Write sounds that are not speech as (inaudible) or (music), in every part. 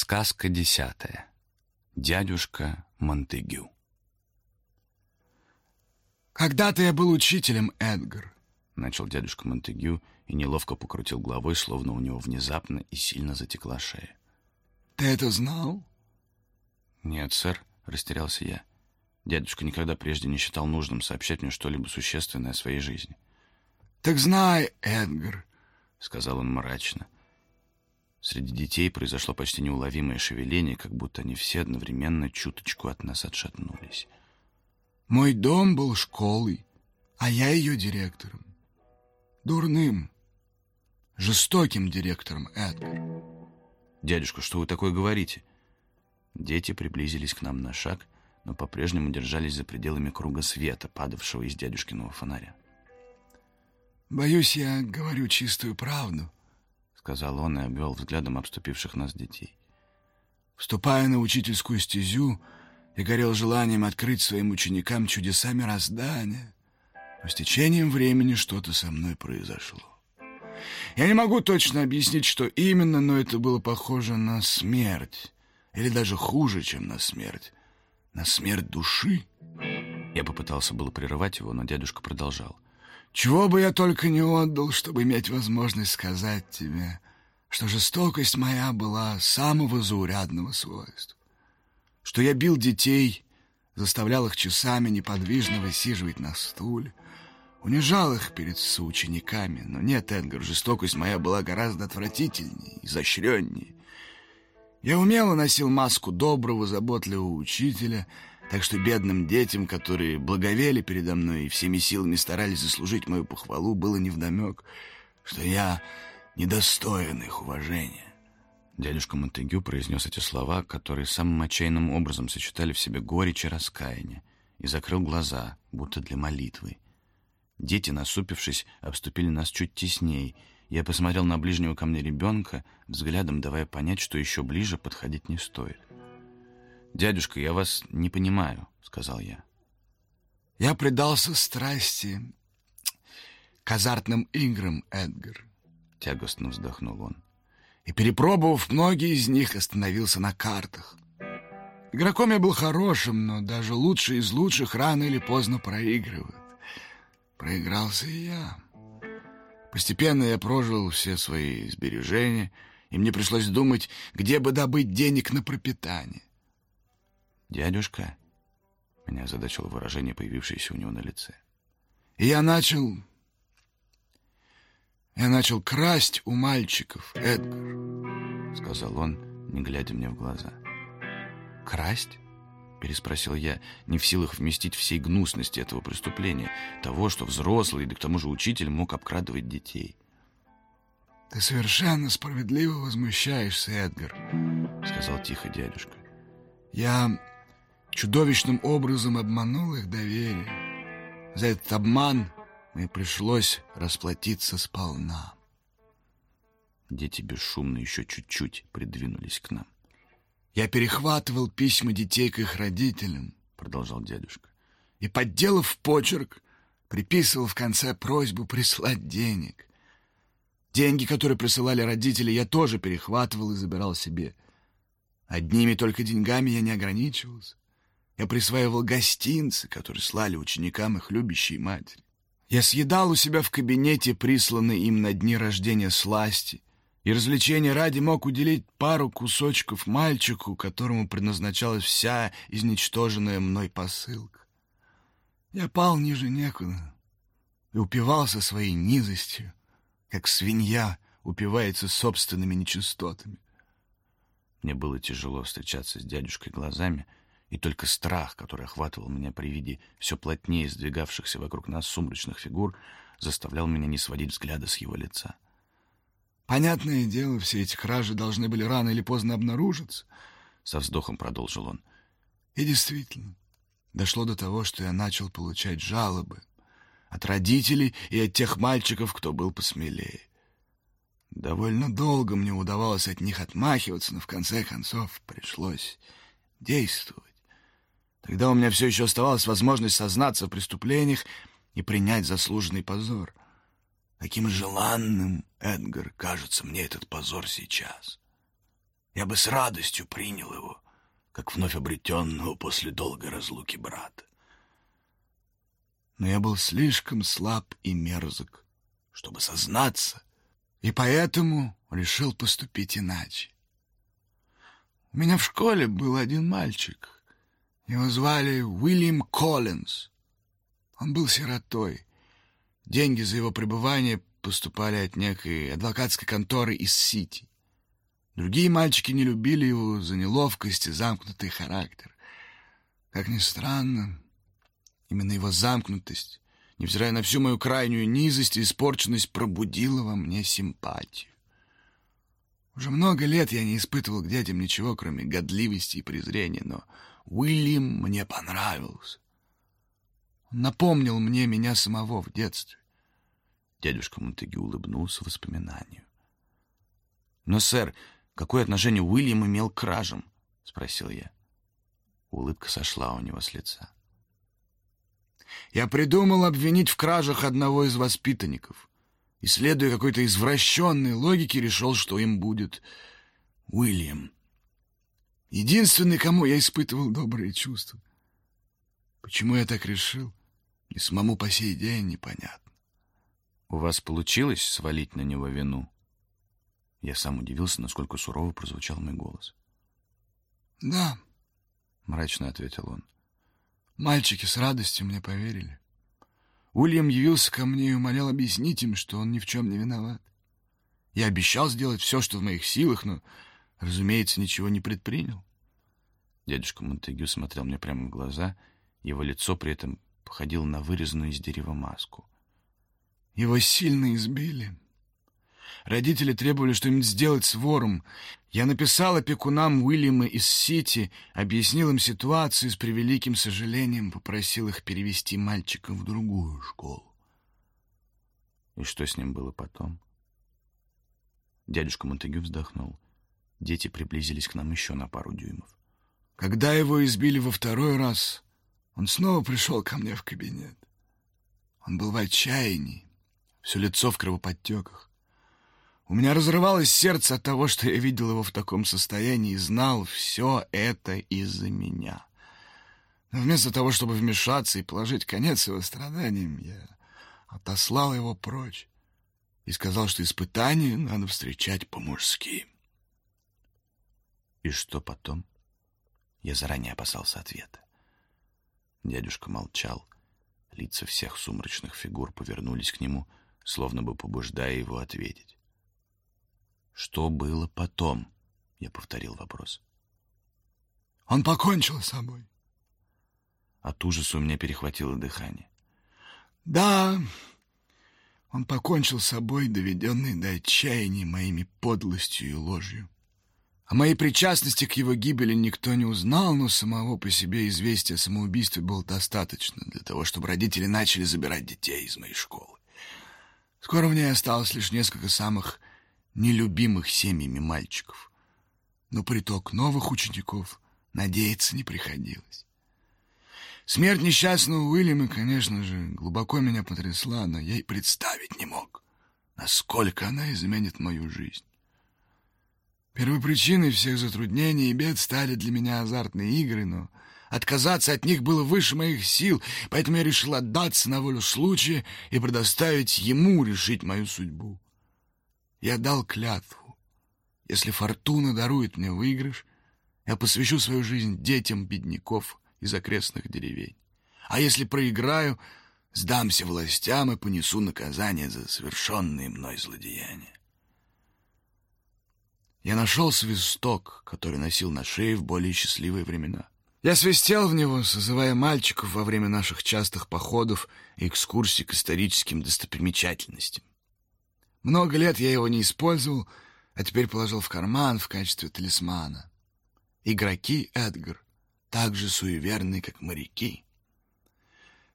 Сказка десятая. Дядюшка Монтегю. «Когда-то я был учителем, Эдгар», — начал дядюшка Монтегю и неловко покрутил головой, словно у него внезапно и сильно затекла шея. «Ты это знал?» «Нет, сэр», — растерялся я. Дядюшка никогда прежде не считал нужным сообщать мне что-либо существенное о своей жизни. «Так знай, Эдгар», — сказал он мрачно, — Среди детей произошло почти неуловимое шевеление, как будто они все одновременно чуточку от нас отшатнулись. «Мой дом был школой, а я ее директором. Дурным, жестоким директором, Эдгар». «Дядюшка, что вы такое говорите?» Дети приблизились к нам на шаг, но по-прежнему держались за пределами круга света, падавшего из дядюшкиного фонаря. «Боюсь, я говорю чистую правду», сказал он и обвел взглядом обступивших нас детей. Вступая на учительскую стезю, я горел желанием открыть своим ученикам чудеса мироздания. Но с течением времени что-то со мной произошло. Я не могу точно объяснить, что именно, но это было похоже на смерть. Или даже хуже, чем на смерть. На смерть души. Я попытался было прерывать его, но дядюшка продолжал. Чего бы я только не отдал, чтобы иметь возможность сказать тебе, что жестокость моя была самого заурядного свойства, что я бил детей, заставлял их часами неподвижно высиживать на стуле, унижал их перед соучениками. Но нет, Эдгар, жестокость моя была гораздо отвратительнее, изощреннее. Я умело носил маску доброго, заботливого учителя — так что бедным детям, которые благовели передо мной и всеми силами старались заслужить мою похвалу, было невдомек, что я недостоин их уважения. Дядюшка Монтегю произнес эти слова, которые самым отчаянным образом сочетали в себе горечь и раскаяние, и закрыл глаза, будто для молитвы. Дети, насупившись, обступили нас чуть тесней. Я посмотрел на ближнего ко мне ребенка, взглядом давая понять, что еще ближе подходить не стоит. «Дядюшка, я вас не понимаю», — сказал я. «Я предался страсти к азартным играм, Эдгар», — тягостно вздохнул он. «И, перепробовав многие из них, остановился на картах. Игроком я был хорошим, но даже лучший из лучших рано или поздно проигрывают. Проигрался и я. Постепенно я прожил все свои сбережения, и мне пришлось думать, где бы добыть денег на пропитание. «Дядюшка?» Меня озадачило выражение, появившееся у него на лице. И я начал... Я начал красть у мальчиков, Эдгар, — сказал он, не глядя мне в глаза. «Красть?» — переспросил я, не в силах вместить всей гнусности этого преступления, того, что взрослый, да к тому же учитель мог обкрадывать детей. «Ты совершенно справедливо возмущаешься, Эдгар», — сказал тихо дядюшка. «Я чудовищным образом обманул их доверие. За этот обман мне пришлось расплатиться сполна. Дети бесшумно еще чуть-чуть придвинулись к нам. «Я перехватывал письма детей к их родителям», — продолжал дядюшка, «и, подделав почерк, приписывал в конце просьбу прислать денег. Деньги, которые присылали родители, я тоже перехватывал и забирал себе. Одними только деньгами я не ограничивался. Я присваивал гостинцы, которые слали ученикам их любящие матери. Я съедал у себя в кабинете присланные им на дни рождения сласти, и развлечения ради мог уделить пару кусочков мальчику, которому предназначалась вся изничтоженная мной посылка. Я пал ниже некуда и упивался своей низостью, как свинья упивается собственными нечистотами. Мне было тяжело встречаться с дядюшкой глазами — и только страх, который охватывал меня при виде все плотнее сдвигавшихся вокруг нас сумрачных фигур, заставлял меня не сводить взгляда с его лица. «Понятное дело, все эти кражи должны были рано или поздно обнаружиться», — со вздохом продолжил он. «И действительно, дошло до того, что я начал получать жалобы от родителей и от тех мальчиков, кто был посмелее. Довольно долго мне удавалось от них отмахиваться, но в конце концов пришлось действовать. Тогда у меня все еще оставалась возможность сознаться в преступлениях и принять заслуженный позор. Каким желанным, Эдгар, кажется мне этот позор сейчас. я бы с радостью принял его, как вновь обретенного после долгой разлуки брата. Но я был слишком слаб и мерзок, чтобы сознаться, и поэтому решил поступить иначе. У меня в школе был один мальчик. Его звали Уильям Коллинз. Он был сиротой. Деньги за его пребывание поступали от некой адвокатской конторы из Сити. Другие мальчики не любили его за неловкость и замкнутый характер. Как ни странно, именно его замкнутость, невзирая на всю мою крайнюю низость и испорченность, пробудила во мне симпатию. Уже много лет я не испытывал к детям ничего, кроме годливости и презрения, но Уильям мне понравился. Он напомнил мне меня самого в детстве. Дядюшка Монтегю улыбнулся воспоминанию. «Но, сэр, какое отношение Уильям имел к кражам?» — спросил я. Улыбка сошла у него с лица. «Я придумал обвинить в кражах одного из воспитанников, и, следуя какой-то извращенной логике, решил, что им будет Уильям. Единственный, кому я испытывал добрые чувства. Почему я так решил, и самому по сей день непонятно. «У вас получилось свалить на него вину?» Я сам удивился, насколько сурово прозвучал мой голос. «Да», — мрачно ответил он. «Мальчики с радостью мне поверили. Уильям явился ко мне и умолял объяснить им, что он ни в чем не виноват. Я обещал сделать все, что в моих силах, но, разумеется, ничего не предпринял». Дядюшка Монтегю смотрел мне прямо в глаза, его лицо при этом походило на вырезанную из дерева маску. Его сильно избили. Родители требовали что-нибудь сделать с вором. Я написал опекунам Уильяма из Сити, объяснил им ситуацию и с превеликим сожалением попросил их перевести мальчика в другую школу. И что с ним было потом? Дядюшка Монтегю вздохнул. Дети приблизились к нам еще на пару дюймов. Когда его избили во второй раз, он снова пришел ко мне в кабинет. Он был в отчаянии все лицо в кровоподтеках. У меня разрывалось сердце от того, что я видел его в таком состоянии и знал все это из-за меня. Но вместо того, чтобы вмешаться и положить конец его страданиям, я отослал его прочь и сказал, что испытания надо встречать по-мужски. И что потом? Я заранее опасался ответа. Дядюшка молчал. Лица всех сумрачных фигур повернулись к нему — словно бы побуждая его ответить. «Что было потом?» — я повторил вопрос. «Он покончил с собой». От ужаса у меня перехватило дыхание. «Да, он покончил с собой, доведенный до отчаяния моими подлостью и ложью. О моей причастности к его гибели никто не узнал, но самого по себе известия о самоубийстве было достаточно для того, чтобы родители начали забирать детей из моей школы. Скоро в ней осталось лишь несколько самых нелюбимых семьями мальчиков. Но приток новых учеников надеяться не приходилось. Смерть несчастного Уильяма, конечно же, глубоко меня потрясла, но я и представить не мог, насколько она изменит мою жизнь. Первопричиной всех затруднений и бед стали для меня азартные игры, но Отказаться от них было выше моих сил, поэтому я решил отдаться на волю случая и предоставить ему решить мою судьбу. Я дал клятву. Если фортуна дарует мне выигрыш, я посвящу свою жизнь детям бедняков из окрестных деревень. А если проиграю, сдамся властям и понесу наказание за совершенные мной злодеяния. Я нашел свисток, который носил на шее в более счастливые времена. Я свистел в него, созывая мальчиков во время наших частых походов и экскурсий к историческим достопримечательностям. Много лет я его не использовал, а теперь положил в карман в качестве талисмана. Игроки Эдгар так же суеверны, как моряки.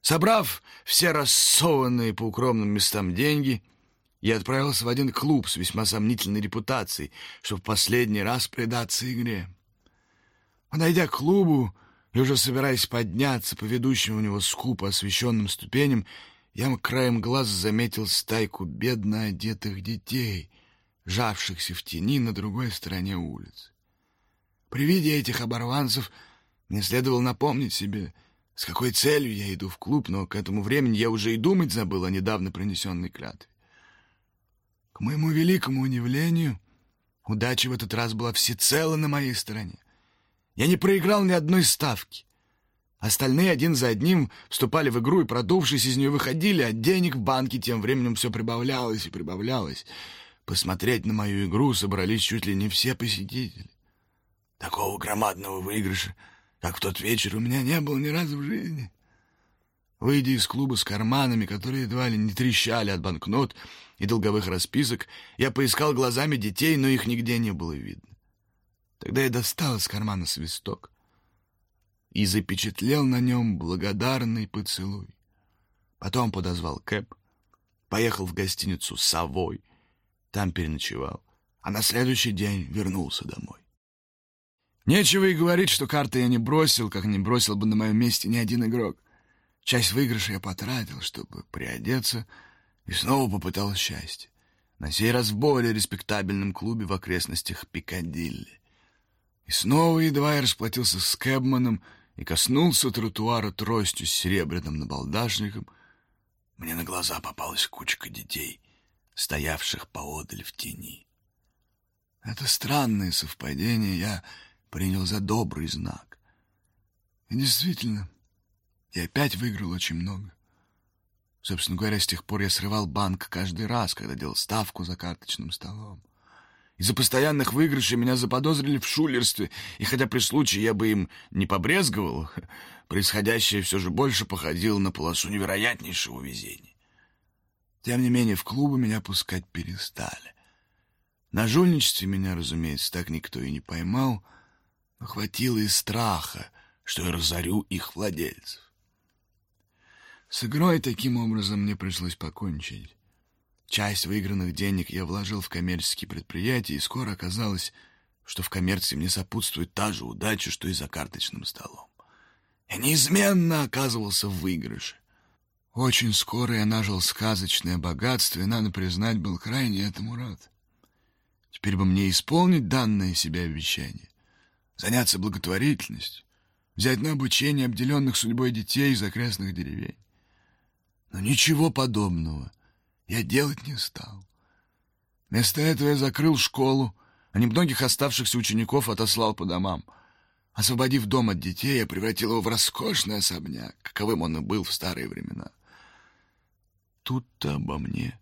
Собрав все рассованные по укромным местам деньги, я отправился в один клуб с весьма сомнительной репутацией, чтобы в последний раз предаться игре. Подойдя к клубу и уже собираясь подняться по ведущим у него скупо освещенным ступеням, я краем глаз заметил стайку бедно одетых детей, жавшихся в тени на другой стороне улицы. При виде этих оборванцев мне следовало напомнить себе, с какой целью я иду в клуб, но к этому времени я уже и думать забыл о недавно принесенной клятве. К моему великому удивлению, удача в этот раз была всецело на моей стороне. Я не проиграл ни одной ставки. Остальные один за одним вступали в игру и, продувшись из нее, выходили, а денег в банке тем временем все прибавлялось и прибавлялось. Посмотреть на мою игру собрались чуть ли не все посетители. Такого громадного выигрыша, как в тот вечер, у меня не было ни разу в жизни. Выйдя из клуба с карманами, которые едва ли не трещали от банкнот и долговых расписок, я поискал глазами детей, но их нигде не было видно. Тогда я достал из кармана свисток и запечатлел на нем благодарный поцелуй. Потом подозвал Кэп, поехал в гостиницу «Совой», там переночевал, а на следующий день вернулся домой. Нечего и говорить, что карты я не бросил, как не бросил бы на моем месте ни один игрок. Часть выигрыша я потратил, чтобы приодеться, и снова попытал счастье. На сей раз в более респектабельном клубе в окрестностях Пикадилли. И снова едва я расплатился с Кэбманом и коснулся тротуара тростью с серебряным набалдашником, мне на глаза попалась кучка детей, стоявших поодаль в тени. Это странное совпадение я принял за добрый знак. И действительно, я опять выиграл очень много. Собственно говоря, с тех пор я срывал банк каждый раз, когда делал ставку за карточным столом. Из-за постоянных выигрышей меня заподозрили в шулерстве, и хотя при случае я бы им не побрезговал, (laughs) происходящее все же больше походило на полосу невероятнейшего везения. Тем не менее, в клубы меня пускать перестали. На жульничестве меня, разумеется, так никто и не поймал, но хватило и страха, что я разорю их владельцев. С игрой таким образом мне пришлось покончить. Часть выигранных денег я вложил в коммерческие предприятия, и скоро оказалось, что в коммерции мне сопутствует та же удача, что и за карточным столом. Я неизменно оказывался в выигрыше. Очень скоро я нажил сказочное богатство, и, надо признать, был крайне этому рад. Теперь бы мне исполнить данное себе обещание, заняться благотворительностью, взять на обучение обделенных судьбой детей из окрестных деревень. Но ничего подобного — я делать не стал. Вместо этого я закрыл школу, а немногих оставшихся учеников отослал по домам. Освободив дом от детей, я превратил его в роскошный особняк, каковым он и был в старые времена. Тут-то обо мне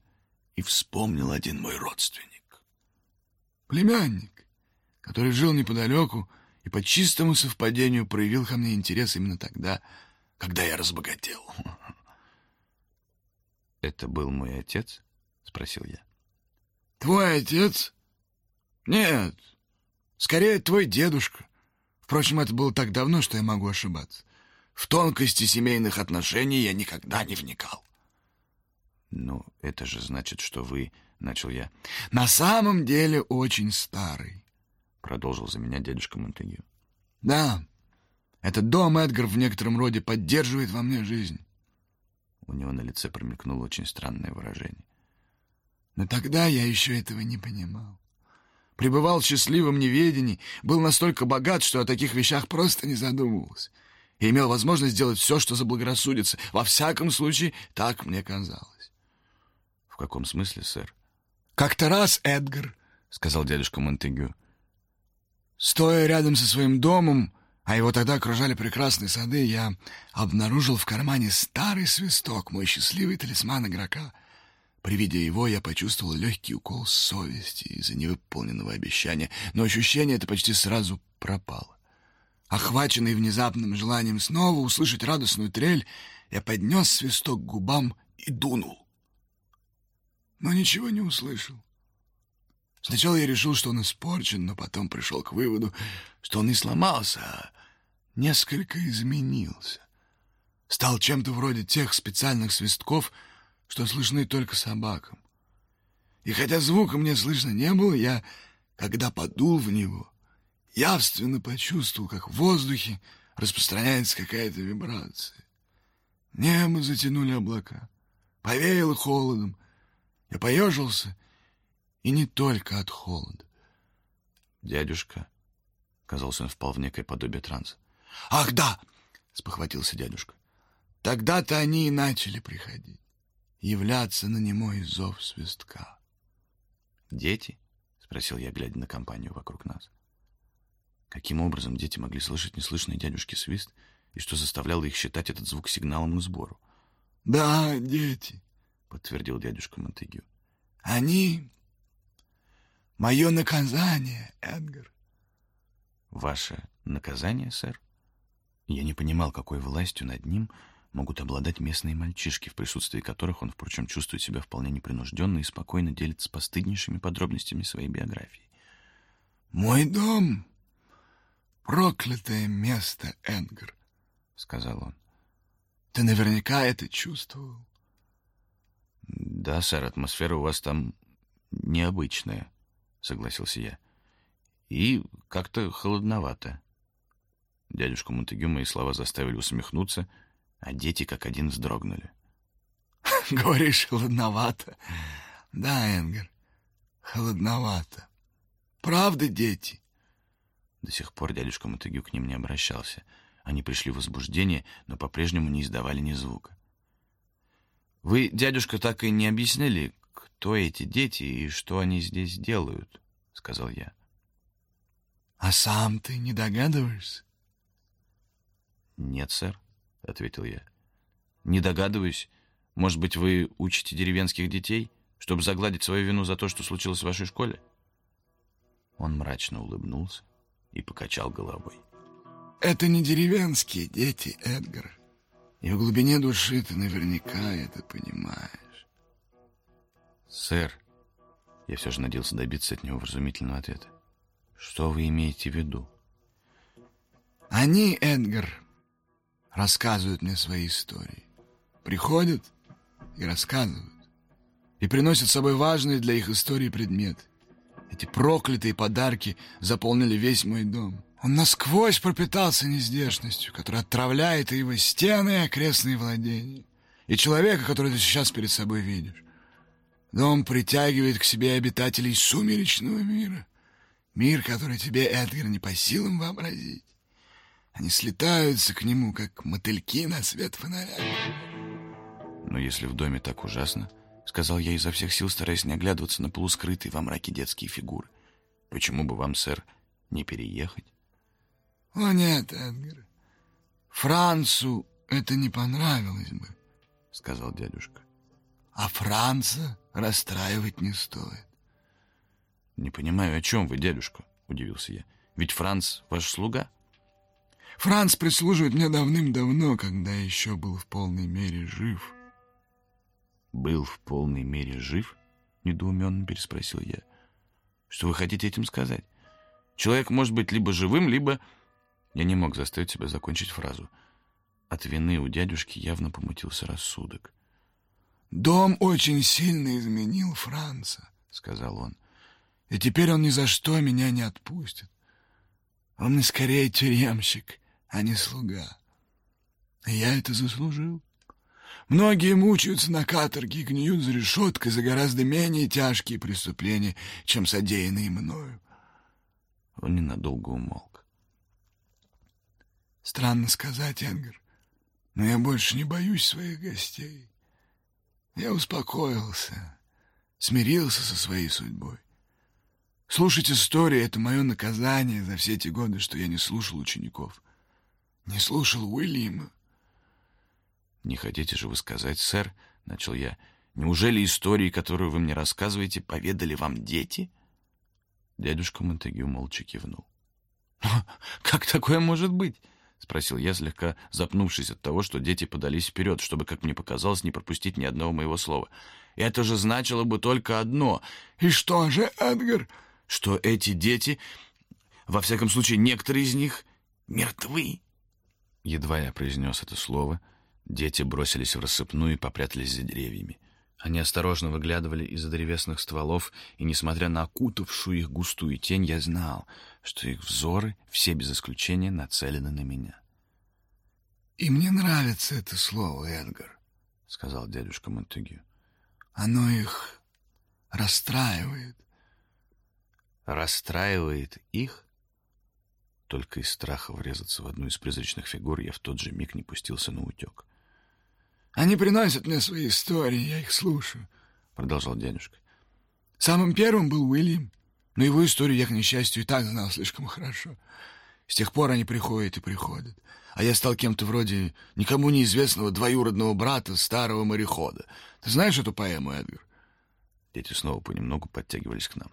и вспомнил один мой родственник. Племянник, который жил неподалеку и по чистому совпадению проявил ко мне интерес именно тогда, когда я разбогател. «Это был мой отец?» — спросил я. «Твой отец? Нет, скорее твой дедушка. Впрочем, это было так давно, что я могу ошибаться. В тонкости семейных отношений я никогда не вникал». «Ну, это же значит, что вы...» — начал я. «На самом деле очень старый», — продолжил за меня дедушка Монтегю. «Да, этот дом Эдгар в некотором роде поддерживает во мне жизнь». У него на лице промелькнуло очень странное выражение. Но тогда я еще этого не понимал. Пребывал в счастливом неведении, был настолько богат, что о таких вещах просто не задумывался. И имел возможность сделать все, что заблагорассудится. Во всяком случае, так мне казалось. — В каком смысле, сэр? — Как-то раз, Эдгар, — сказал дядюшка Монтегю, — стоя рядом со своим домом, а его тогда окружали прекрасные сады, я обнаружил в кармане старый свисток, мой счастливый талисман игрока. При виде его я почувствовал легкий укол совести из-за невыполненного обещания, но ощущение это почти сразу пропало. Охваченный внезапным желанием снова услышать радостную трель, я поднес свисток к губам и дунул. Но ничего не услышал. Сначала я решил, что он испорчен, но потом пришел к выводу, что он не сломался, а несколько изменился. Стал чем-то вроде тех специальных свистков, что слышны только собакам. И хотя звука мне слышно не было, я, когда подул в него, явственно почувствовал, как в воздухе распространяется какая-то вибрация. Небо затянули облака, повеяло холодом. Я поежился и не только от холода. Дядюшка, Казалось, он впал в некое подобие транса. «Ах, да!» — спохватился дядюшка. «Тогда-то они и начали приходить, являться на немой зов свистка». «Дети?» — спросил я, глядя на компанию вокруг нас. Каким образом дети могли слышать неслышный дядюшки свист, и что заставляло их считать этот звук сигналом к сбору? «Да, дети», — подтвердил дядюшка Монтегю. «Они — мое наказание, Эдгар». «Ваше наказание, сэр?» Я не понимал, какой властью над ним могут обладать местные мальчишки, в присутствии которых он, впрочем, чувствует себя вполне непринужденно и спокойно делится постыднейшими подробностями своей биографии. «Мой дом — проклятое место, Энгар», — сказал он. «Ты наверняка это чувствовал». «Да, сэр, атмосфера у вас там необычная», — согласился я. «И как-то холодновато». Дядюшку Монтегю мои слова заставили усмехнуться, а дети как один вздрогнули. (laughs) «Говоришь, холодновато?» «Да, Энгер, холодновато. Правда, дети?» До сих пор дядюшка Монтегю к ним не обращался. Они пришли в возбуждение, но по-прежнему не издавали ни звука. «Вы, дядюшка, так и не объяснили, кто эти дети и что они здесь делают?» — сказал я. «А сам ты не догадываешься?» «Нет, сэр», — ответил я. «Не догадываюсь. Может быть, вы учите деревенских детей, чтобы загладить свою вину за то, что случилось в вашей школе?» Он мрачно улыбнулся и покачал головой. «Это не деревенские дети, Эдгар. И в глубине души ты наверняка это понимаешь». «Сэр», я все же надеялся добиться от него вразумительного ответа. «Что вы имеете в виду?» «Они, Эдгар, рассказывают мне свои истории. Приходят и рассказывают. И приносят с собой важные для их истории предметы. Эти проклятые подарки заполнили весь мой дом. Он насквозь пропитался нездешностью, которая отравляет и его стены, и окрестные владения. И человека, который ты сейчас перед собой видишь. Дом притягивает к себе обитателей сумеречного мира. Мир, который тебе, Эдгар, не по силам вообразить. Они слетаются к нему, как мотыльки на свет фонаря. «Но если в доме так ужасно, — сказал я изо всех сил, стараясь не оглядываться на полускрытые во мраке детские фигуры, — почему бы вам, сэр, не переехать?» «О нет, Эдгар, Францу это не понравилось бы», — сказал дядюшка. «А Франца расстраивать не стоит». «Не понимаю, о чем вы, дядюшка?» — удивился я. «Ведь Франц ваш слуга». Франц прислуживает мне давным-давно, когда еще был в полной мере жив. «Был в полной мере жив?» — недоуменно переспросил я. «Что вы хотите этим сказать? Человек может быть либо живым, либо...» Я не мог заставить себя закончить фразу. От вины у дядюшки явно помутился рассудок. «Дом очень сильно изменил Франца», — сказал он. «И теперь он ни за что меня не отпустит. Он и скорее тюремщик, а не слуга. И я это заслужил. Многие мучаются на каторге и гниют за решеткой за гораздо менее тяжкие преступления, чем содеянные мною. Он ненадолго умолк. Странно сказать, Энгар, но я больше не боюсь своих гостей. Я успокоился, смирился со своей судьбой. Слушать истории — это мое наказание за все эти годы, что я не слушал учеников. Не слушал Уильяма. «Не хотите же вы сказать, сэр, — начал я, — неужели истории, которую вы мне рассказываете, поведали вам дети?» Дядюшка Монтегю молча кивнул. (laughs) «Как такое может быть?» — спросил я, слегка запнувшись от того, что дети подались вперед, чтобы, как мне показалось, не пропустить ни одного моего слова. «Это же значило бы только одно». «И что же, Эдгар?» «Что эти дети, во всяком случае, некоторые из них, мертвы». Едва я произнес это слово, дети бросились в рассыпную и попрятались за деревьями. Они осторожно выглядывали из-за древесных стволов, и, несмотря на окутавшую их густую тень, я знал, что их взоры, все без исключения, нацелены на меня. «И мне нравится это слово, Эдгар», — сказал дядюшка Монтегю. «Оно их расстраивает». «Расстраивает их?» Только из страха врезаться в одну из призрачных фигур я в тот же миг не пустился на утек. «Они приносят мне свои истории, я их слушаю», — продолжал дядюшка. «Самым первым был Уильям, но его историю я, к несчастью, и так знал слишком хорошо. С тех пор они приходят и приходят. А я стал кем-то вроде никому неизвестного двоюродного брата старого морехода. Ты знаешь эту поэму, Эдгар?» Дети снова понемногу подтягивались к нам.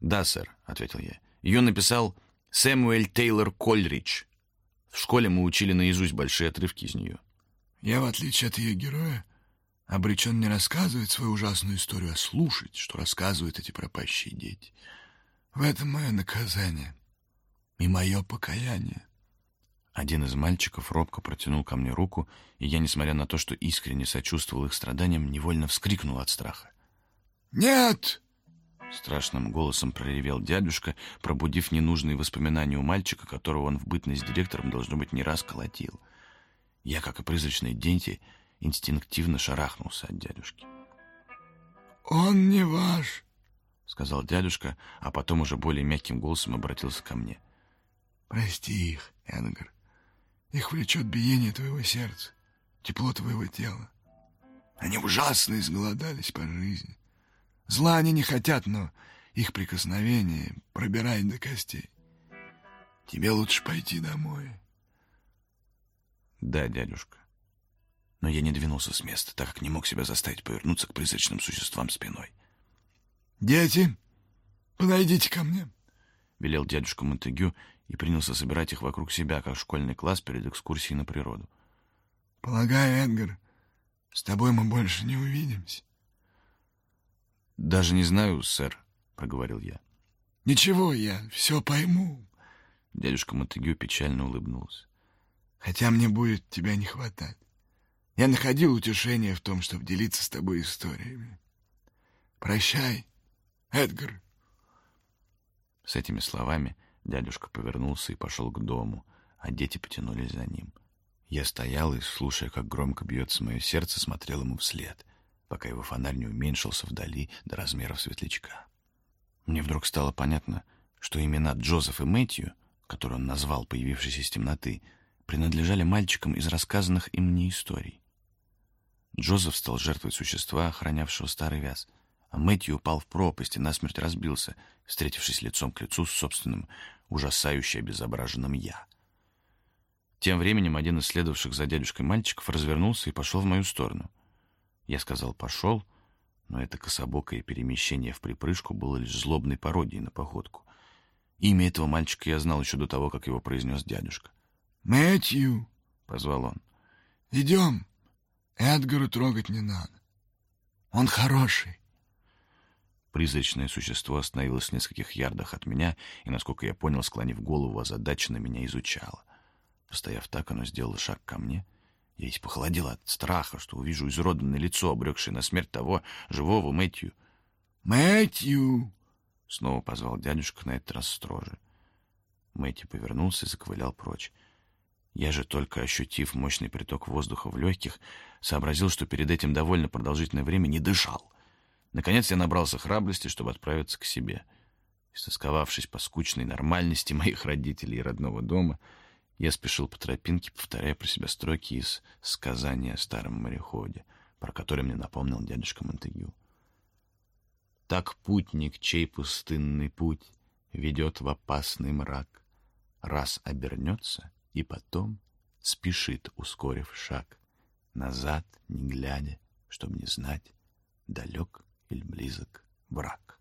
«Да, сэр», — ответил я. «Ее написал Сэмуэль Тейлор Кольридж. В школе мы учили наизусть большие отрывки из нее». «Я, в отличие от ее героя, обречен не рассказывать свою ужасную историю, а слушать, что рассказывают эти пропащие дети. В этом мое наказание и мое покаяние». Один из мальчиков робко протянул ко мне руку, и я, несмотря на то, что искренне сочувствовал их страданиям, невольно вскрикнул от страха. «Нет!» Страшным голосом проревел дядюшка, пробудив ненужные воспоминания у мальчика, которого он в бытность директором, должно быть, не раз колотил. Я, как и призрачный Денти, инстинктивно шарахнулся от дядюшки. «Он не ваш», — сказал дядюшка, а потом уже более мягким голосом обратился ко мне. «Прости их, Эдгар. Их влечет биение твоего сердца, тепло твоего тела. Они ужасно изголодались по жизни. Зла они не хотят, но их прикосновение пробирает до костей. Тебе лучше пойти домой. Да, дядюшка. Но я не двинулся с места, так как не мог себя заставить повернуться к призрачным существам спиной. «Дети, подойдите ко мне», — велел дядюшка Монтегю и принялся собирать их вокруг себя, как школьный класс перед экскурсией на природу. «Полагаю, Эдгар, с тобой мы больше не увидимся». «Даже не знаю, сэр», — проговорил я. «Ничего, я все пойму». Дядюшка Монтегю печально улыбнулся. «Хотя мне будет тебя не хватать. Я находил утешение в том, чтобы делиться с тобой историями. Прощай, Эдгар». С этими словами дядюшка повернулся и пошел к дому, а дети потянулись за ним. Я стоял и, слушая, как громко бьется мое сердце, смотрел ему вслед — пока его фонарь не уменьшился вдали до размеров светлячка. Мне вдруг стало понятно, что имена Джозеф и Мэтью, которые он назвал, появившись из темноты, принадлежали мальчикам из рассказанных им мне историй. Джозеф стал жертвой существа, охранявшего старый вяз, а Мэтью упал в пропасть и насмерть разбился, встретившись лицом к лицу с собственным, ужасающе обезображенным «я». Тем временем один из следовавших за дядюшкой мальчиков развернулся и пошел в мою сторону — я сказал «пошел», но это кособокое перемещение в припрыжку было лишь злобной пародией на походку. Имя этого мальчика я знал еще до того, как его произнес дядюшка. «Мэтью!» — позвал он. «Идем. Эдгару трогать не надо. Он хороший». Призрачное существо остановилось в нескольких ярдах от меня и, насколько я понял, склонив голову, озадаченно меня изучало. Постояв так, оно сделало шаг ко мне я ведь похолодел от страха, что увижу изуродованное лицо, обрекшее на смерть того живого Мэтью. «Мэтью!» — снова позвал дядюшка, на этот раз строже. Мэтью повернулся и заковылял прочь. Я же, только ощутив мощный приток воздуха в легких, сообразил, что перед этим довольно продолжительное время не дышал. Наконец я набрался храбрости, чтобы отправиться к себе. Истосковавшись по скучной нормальности (laughs) моих родителей и родного дома, — я спешил по тропинке, повторяя про себя строки из сказания о старом мореходе, про который мне напомнил дядюшка Монтегю. Так путник, чей пустынный путь ведет в опасный мрак, раз обернется и потом спешит, ускорив шаг, назад, не глядя, чтобы не знать, далек или близок враг.